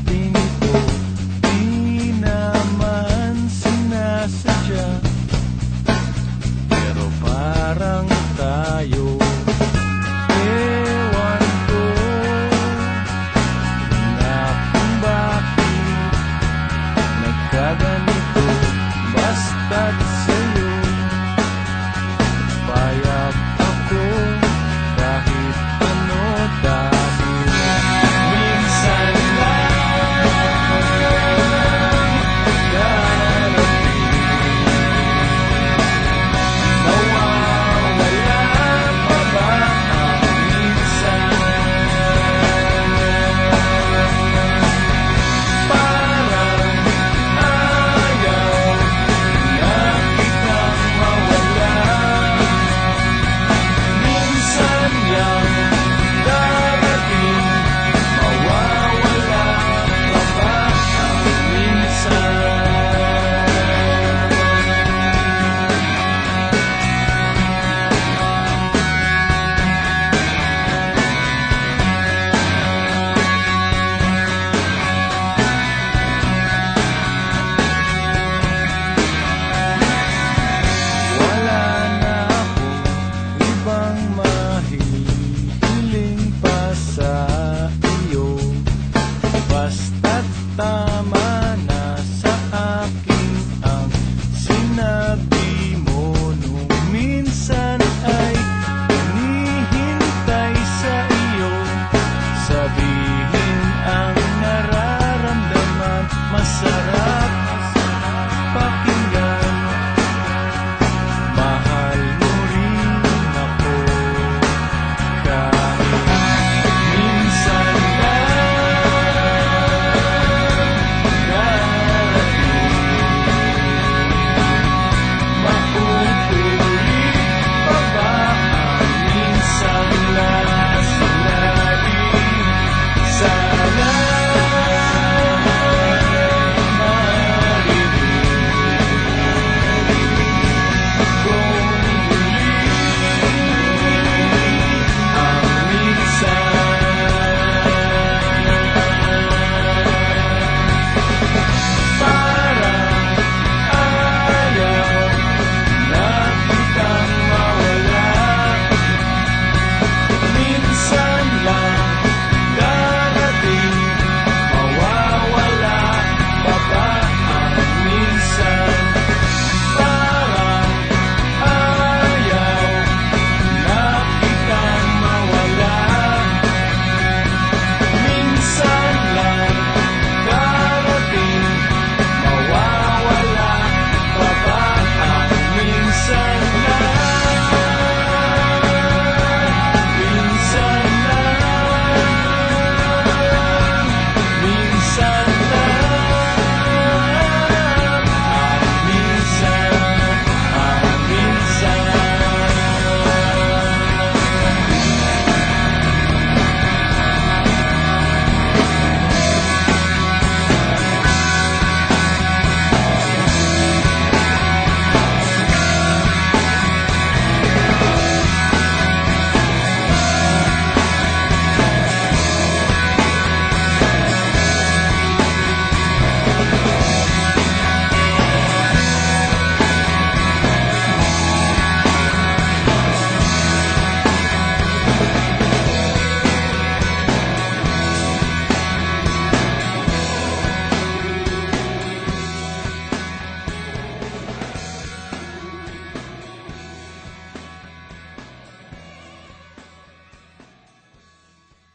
natin ito Di naman sinasadya. Tayo Ewan ko. Na kung